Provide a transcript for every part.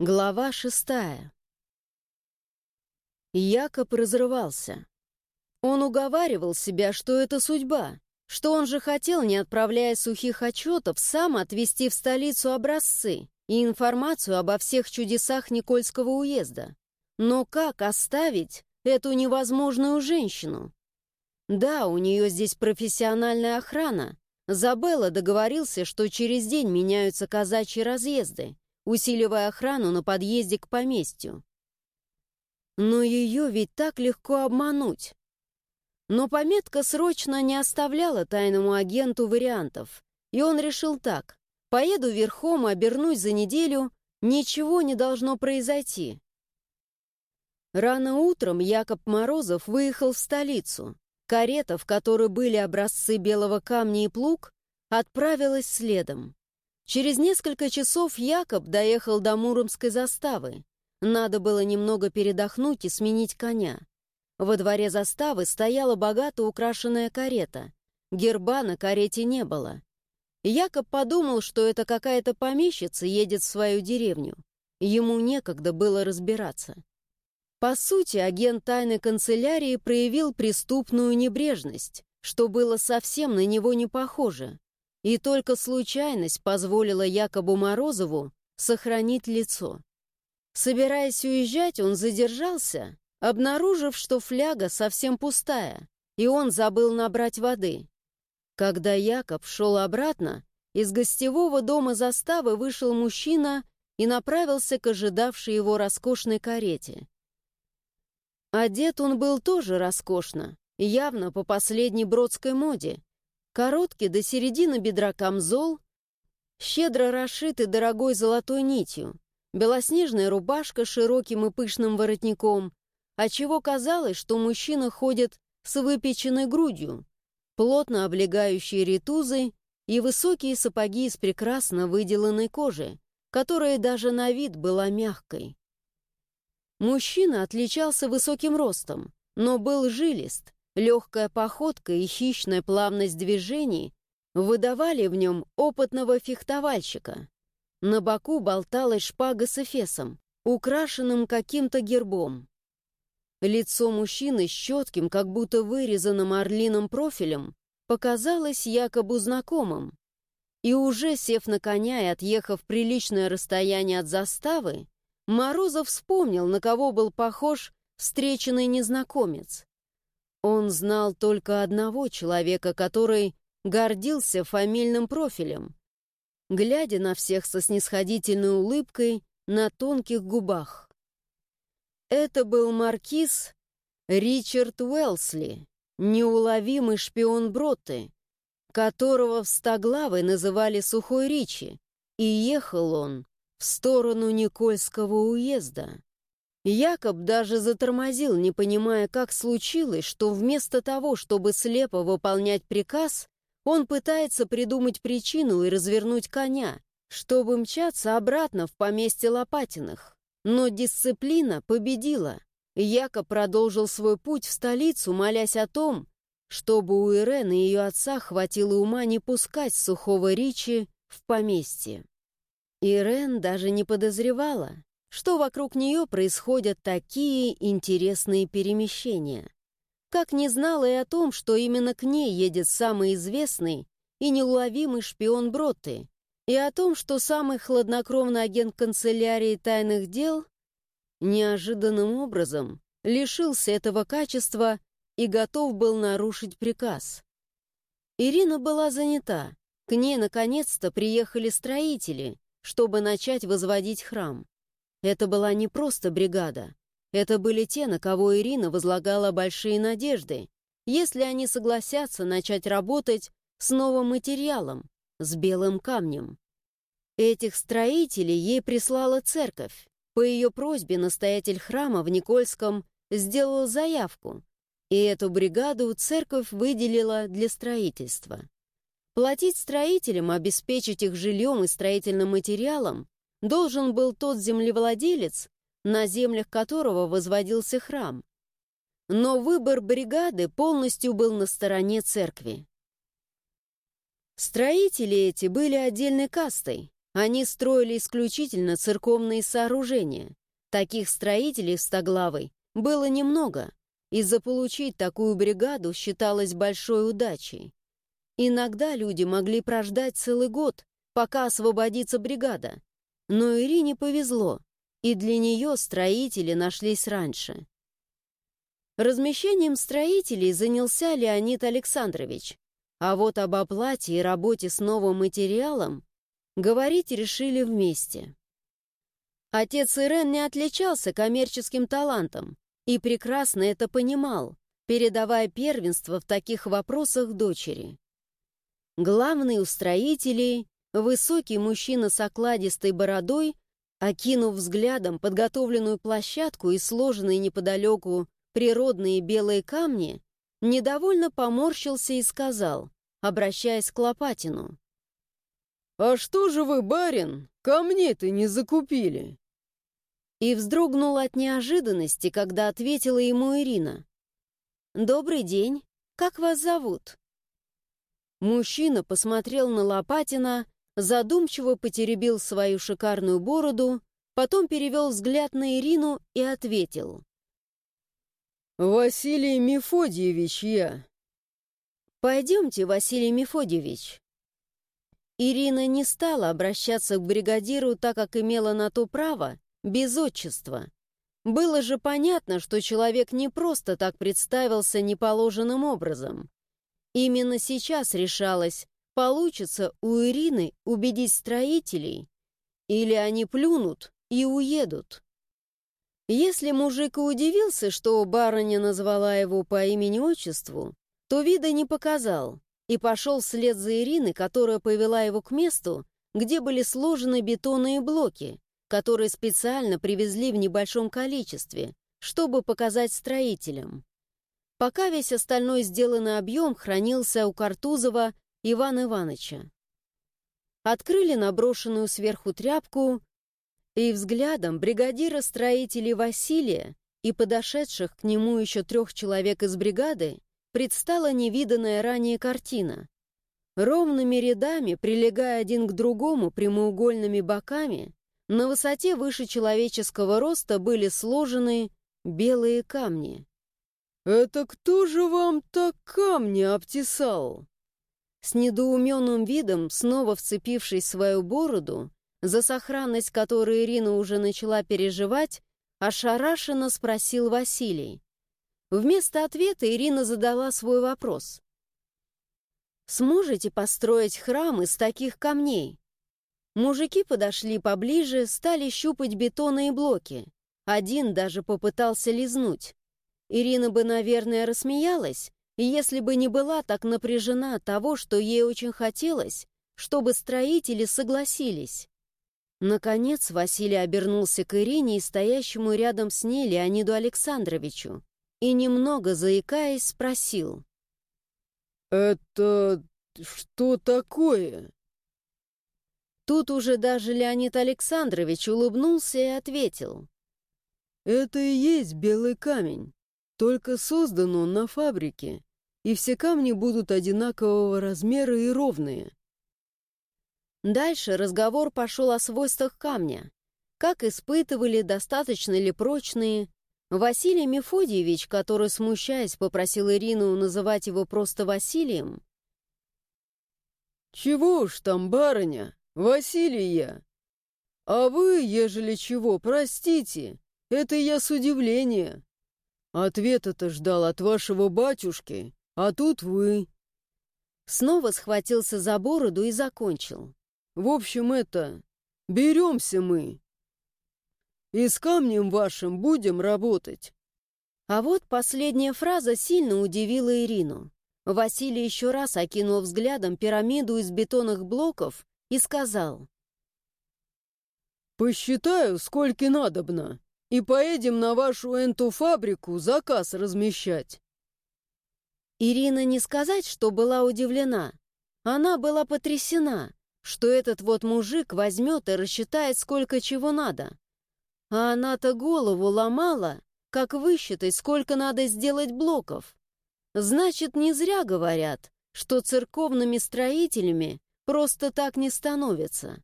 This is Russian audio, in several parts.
Глава шестая. Якоб разрывался. Он уговаривал себя, что это судьба, что он же хотел, не отправляя сухих отчетов, сам отвезти в столицу образцы и информацию обо всех чудесах Никольского уезда. Но как оставить эту невозможную женщину? Да, у нее здесь профессиональная охрана. Забелла договорился, что через день меняются казачьи разъезды, усиливая охрану на подъезде к поместью. Но ее ведь так легко обмануть. Но пометка срочно не оставляла тайному агенту вариантов, и он решил так. Поеду верхом, обернусь за неделю, ничего не должно произойти. Рано утром Якоб Морозов выехал в столицу. Карета, в которой были образцы белого камня и плуг, отправилась следом. Через несколько часов Якоб доехал до Муромской заставы. Надо было немного передохнуть и сменить коня. Во дворе заставы стояла богато украшенная карета. Герба на карете не было. Якоб подумал, что это какая-то помещица едет в свою деревню. Ему некогда было разбираться. По сути, агент тайной канцелярии проявил преступную небрежность, что было совсем на него не похоже. И только случайность позволила Якобу Морозову сохранить лицо. Собираясь уезжать, он задержался, обнаружив, что фляга совсем пустая, и он забыл набрать воды. Когда Якоб шел обратно, из гостевого дома заставы вышел мужчина и направился к ожидавшей его роскошной карете. Одет он был тоже роскошно, явно по последней бродской моде, Короткий до середины бедра камзол, щедро расшитый дорогой золотой нитью, белоснежная рубашка с широким и пышным воротником, отчего казалось, что мужчина ходит с выпеченной грудью, плотно облегающие ритузы и высокие сапоги из прекрасно выделанной кожи, которая даже на вид была мягкой. Мужчина отличался высоким ростом, но был жилист, Легкая походка и хищная плавность движений выдавали в нем опытного фехтовальщика. На боку болталась шпага с эфесом, украшенным каким-то гербом. Лицо мужчины с четким, как будто вырезанным орлиным профилем, показалось якобы знакомым. И уже сев на коня и отъехав приличное расстояние от заставы, Морозов вспомнил, на кого был похож встреченный незнакомец. Он знал только одного человека, который гордился фамильным профилем, глядя на всех со снисходительной улыбкой на тонких губах. Это был маркиз Ричард Уэлсли, неуловимый шпион Бротты, которого в Стоглавой называли Сухой Ричи, и ехал он в сторону Никольского уезда. Якоб даже затормозил, не понимая, как случилось, что вместо того, чтобы слепо выполнять приказ, он пытается придумать причину и развернуть коня, чтобы мчаться обратно в поместье Лопатиных. Но дисциплина победила. Якоб продолжил свой путь в столицу, молясь о том, чтобы у Ирен и ее отца хватило ума не пускать сухого Ричи в поместье. Ирен даже не подозревала, что вокруг нее происходят такие интересные перемещения. Как не знала и о том, что именно к ней едет самый известный и неуловимый шпион Бротты, и о том, что самый хладнокровный агент канцелярии тайных дел неожиданным образом лишился этого качества и готов был нарушить приказ. Ирина была занята. К ней наконец-то приехали строители, чтобы начать возводить храм. Это была не просто бригада. Это были те, на кого Ирина возлагала большие надежды, если они согласятся начать работать с новым материалом, с белым камнем. Этих строителей ей прислала церковь. По ее просьбе настоятель храма в Никольском сделал заявку, и эту бригаду церковь выделила для строительства. Платить строителям, обеспечить их жильем и строительным материалом должен был тот землевладелец, на землях которого возводился храм. Но выбор бригады полностью был на стороне церкви. Строители эти были отдельной кастой, Они строили исключительно церковные сооружения. Таких строителей в Стоглавой было немного, и заполучить такую бригаду считалось большой удачей. Иногда люди могли прождать целый год, пока освободится бригада. Но Ирине повезло, и для нее строители нашлись раньше. Размещением строителей занялся Леонид Александрович, а вот об оплате и работе с новым материалом говорить решили вместе. Отец Ирен не отличался коммерческим талантом и прекрасно это понимал, передавая первенство в таких вопросах дочери. Главный у строителей, высокий мужчина с окладистой бородой, окинув взглядом подготовленную площадку и сложенные неподалеку природные белые камни, недовольно поморщился и сказал, обращаясь к Лопатину. «А что же вы, барин, камней-то не закупили?» И вздрогнул от неожиданности, когда ответила ему Ирина. «Добрый день. Как вас зовут?» Мужчина посмотрел на Лопатина, задумчиво потеребил свою шикарную бороду, потом перевел взгляд на Ирину и ответил. «Василий Мефодьевич я». «Пойдемте, Василий Мефодьевич». Ирина не стала обращаться к бригадиру, так как имела на то право, без отчества. Было же понятно, что человек не просто так представился неположенным образом. Именно сейчас решалось, получится у Ирины убедить строителей, или они плюнут и уедут. Если мужик и удивился, что барыня назвала его по имени-отчеству, то вида не показал и пошел вслед за Ириной, которая повела его к месту, где были сложены бетонные блоки, которые специально привезли в небольшом количестве, чтобы показать строителям. Пока весь остальной сделанный объем хранился у Картузова Ивана Ивановича. Открыли наброшенную сверху тряпку, и взглядом бригадира строителей Василия и подошедших к нему еще трех человек из бригады предстала невиданная ранее картина. Ровными рядами, прилегая один к другому прямоугольными боками, на высоте выше человеческого роста были сложены белые камни. «Это кто же вам так камни обтесал?» С недоуменным видом, снова вцепившись в свою бороду, за сохранность которой Ирина уже начала переживать, ошарашенно спросил Василий. Вместо ответа Ирина задала свой вопрос. «Сможете построить храм из таких камней?» Мужики подошли поближе, стали щупать бетонные блоки. Один даже попытался лизнуть. Ирина бы, наверное, рассмеялась, если бы не была так напряжена того, что ей очень хотелось, чтобы строители согласились. Наконец Василий обернулся к Ирине и стоящему рядом с ней Леониду Александровичу и, немного заикаясь, спросил. «Это что такое?» Тут уже даже Леонид Александрович улыбнулся и ответил. «Это и есть белый камень. Только создан он на фабрике, и все камни будут одинакового размера и ровные. Дальше разговор пошел о свойствах камня. Как испытывали, достаточно ли прочные. Василий Мефодьевич, который, смущаясь, попросил Ирину называть его просто Василием. «Чего уж там, барыня, Василия? А вы, ежели чего, простите, это я с удивления. Ответа-то ждал от вашего батюшки, а тут вы». Снова схватился за бороду и закончил. «В общем, это... Беремся мы. И с камнем вашим будем работать». А вот последняя фраза сильно удивила Ирину. Василий еще раз окинул взглядом пирамиду из бетонных блоков и сказал. «Посчитаю, сколько надобно и поедем на вашу энту фабрику заказ размещать». Ирина не сказать, что была удивлена. Она была потрясена, что этот вот мужик возьмет и рассчитает, сколько чего надо. А она-то голову ломала, как высчитать, сколько надо сделать блоков. Значит, не зря говорят, что церковными строителями просто так не становятся.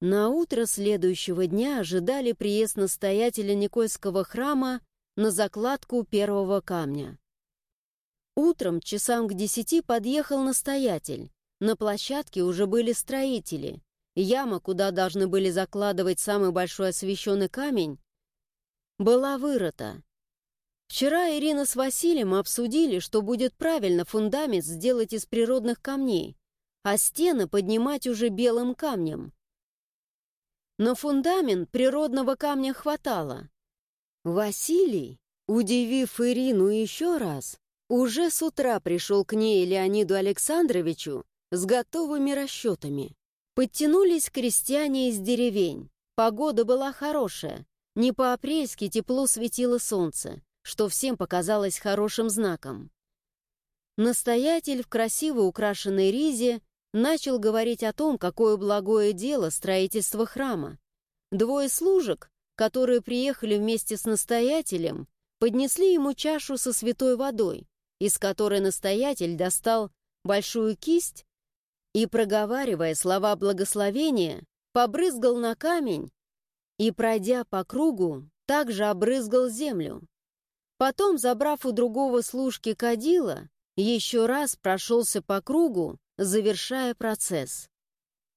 На утро следующего дня ожидали приезд настоятеля Никольского храма на закладку первого камня. Утром часам к десяти подъехал настоятель. На площадке уже были строители. Яма, куда должны были закладывать самый большой освещенный камень, была вырыта. Вчера Ирина с Василием обсудили, что будет правильно фундамент сделать из природных камней, а стены поднимать уже белым камнем. Но фундамент природного камня хватало. Василий, удивив Ирину еще раз, уже с утра пришел к ней Леониду Александровичу с готовыми расчетами. Подтянулись крестьяне из деревень. Погода была хорошая. Не по-апрельски тепло светило солнце, что всем показалось хорошим знаком. Настоятель в красиво украшенной ризе начал говорить о том, какое благое дело строительство храма. Двое служек, которые приехали вместе с настоятелем, поднесли ему чашу со святой водой, из которой настоятель достал большую кисть и, проговаривая слова благословения, побрызгал на камень и, пройдя по кругу, также обрызгал землю. Потом, забрав у другого служки кадила, еще раз прошелся по кругу, завершая процесс.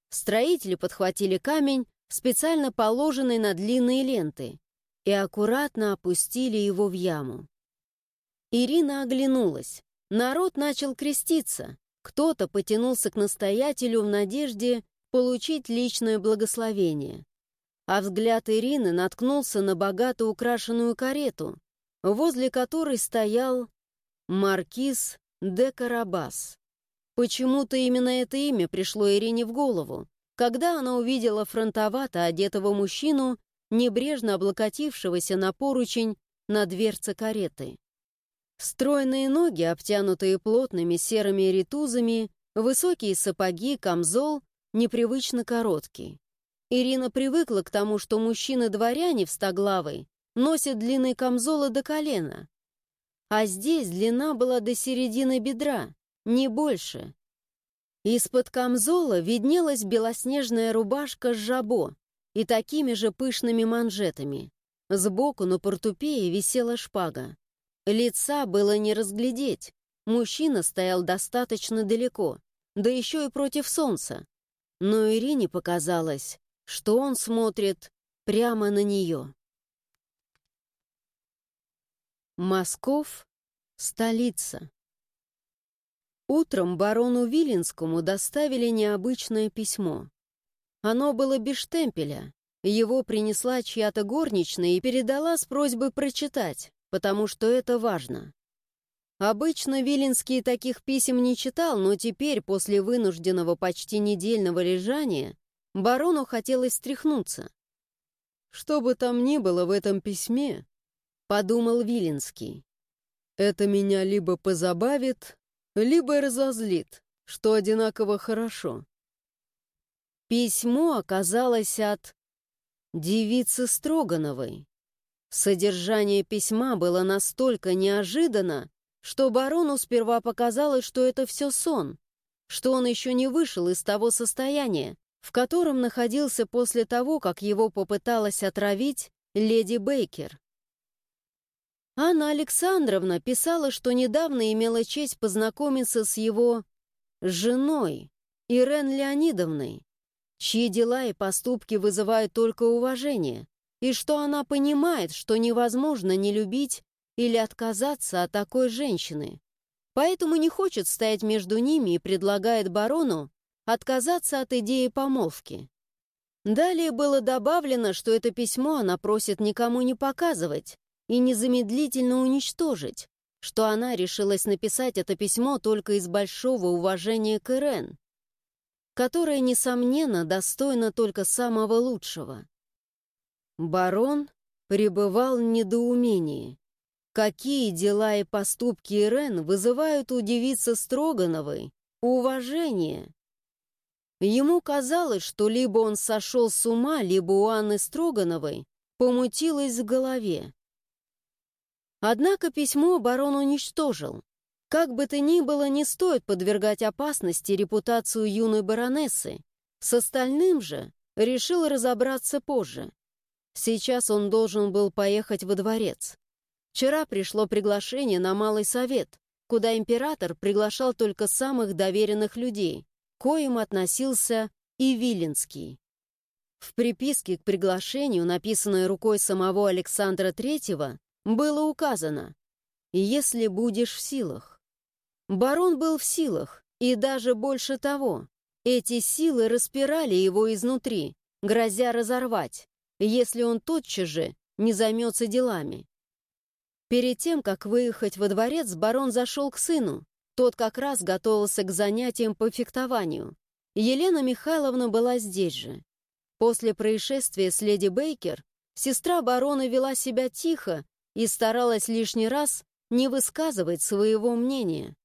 Строители подхватили камень, специально положенный на длинные ленты, и аккуратно опустили его в яму. Ирина оглянулась. Народ начал креститься. Кто-то потянулся к настоятелю в надежде получить личное благословение. А взгляд Ирины наткнулся на богато украшенную карету, возле которой стоял маркиз де Карабас. Почему-то именно это имя пришло Ирине в голову, когда она увидела фронтовато одетого мужчину, небрежно облокотившегося на поручень на дверце кареты. Стройные ноги, обтянутые плотными серыми ритузами, высокие сапоги, камзол, непривычно короткий. Ирина привыкла к тому, что мужчины-дворяне в стоглавой носят длинные камзолы до колена. А здесь длина была до середины бедра, не больше. Из-под камзола виднелась белоснежная рубашка с жабо и такими же пышными манжетами. Сбоку на портупее висела шпага. Лица было не разглядеть. Мужчина стоял достаточно далеко, да еще и против солнца. Но Ирине показалось, что он смотрит прямо на нее. Москов — столица. Утром барону Виленскому доставили необычное письмо. Оно было без штемпеля. Его принесла чья-то горничная и передала с просьбой прочитать потому что это важно. Обычно Виленский таких писем не читал, но теперь, после вынужденного почти недельного лежания, барону хотелось стряхнуться. «Что бы там ни было в этом письме», — подумал Виленский, «это меня либо позабавит, либо разозлит, что одинаково хорошо». Письмо оказалось от девицы Строгановой. Содержание письма было настолько неожиданно, что барону сперва показалось, что это все сон, что он еще не вышел из того состояния, в котором находился после того, как его попыталась отравить леди Бейкер. Анна Александровна писала, что недавно имела честь познакомиться с его женой, Ирен Леонидовной, чьи дела и поступки вызывают только уважение, и что она понимает, что невозможно не любить или отказаться от такой женщины. Поэтому не хочет стоять между ними и предлагает барону отказаться от идеи помолвки. Далее было добавлено, что это письмо она просит никому не показывать и незамедлительно уничтожить, что она решилась написать это письмо только из большого уважения к Ирен, которая, несомненно, достойна только самого лучшего. Барон пребывал в недоумении. Какие дела и поступки Ирен вызывают у девицы Строгановой уважение? Ему казалось, что либо он сошел с ума, либо у Анны Строгановой помутилось в голове. Однако письмо барон уничтожил. Как бы то ни было, не стоит подвергать опасности репутацию юной баронессы. С остальным же решил разобраться позже. Сейчас он должен был поехать во дворец. Вчера пришло приглашение на Малый Совет, куда император приглашал только самых доверенных людей, коим относился и Виленский. В приписке к приглашению, написанной рукой самого Александра III, было указано «Если будешь в силах». Барон был в силах, и даже больше того. Эти силы распирали его изнутри, грозя разорвать, если он тотчас же не займется делами. Перед тем, как выехать во дворец, барон зашел к сыну. Тот как раз готовился к занятиям по фехтованию. Елена Михайловна была здесь же. После происшествия с леди Бейкер сестра барона вела себя тихо и старалась лишний раз не высказывать своего мнения.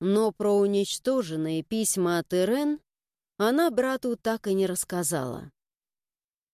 Но про уничтоженные письма от Ирен она брату так и не рассказала.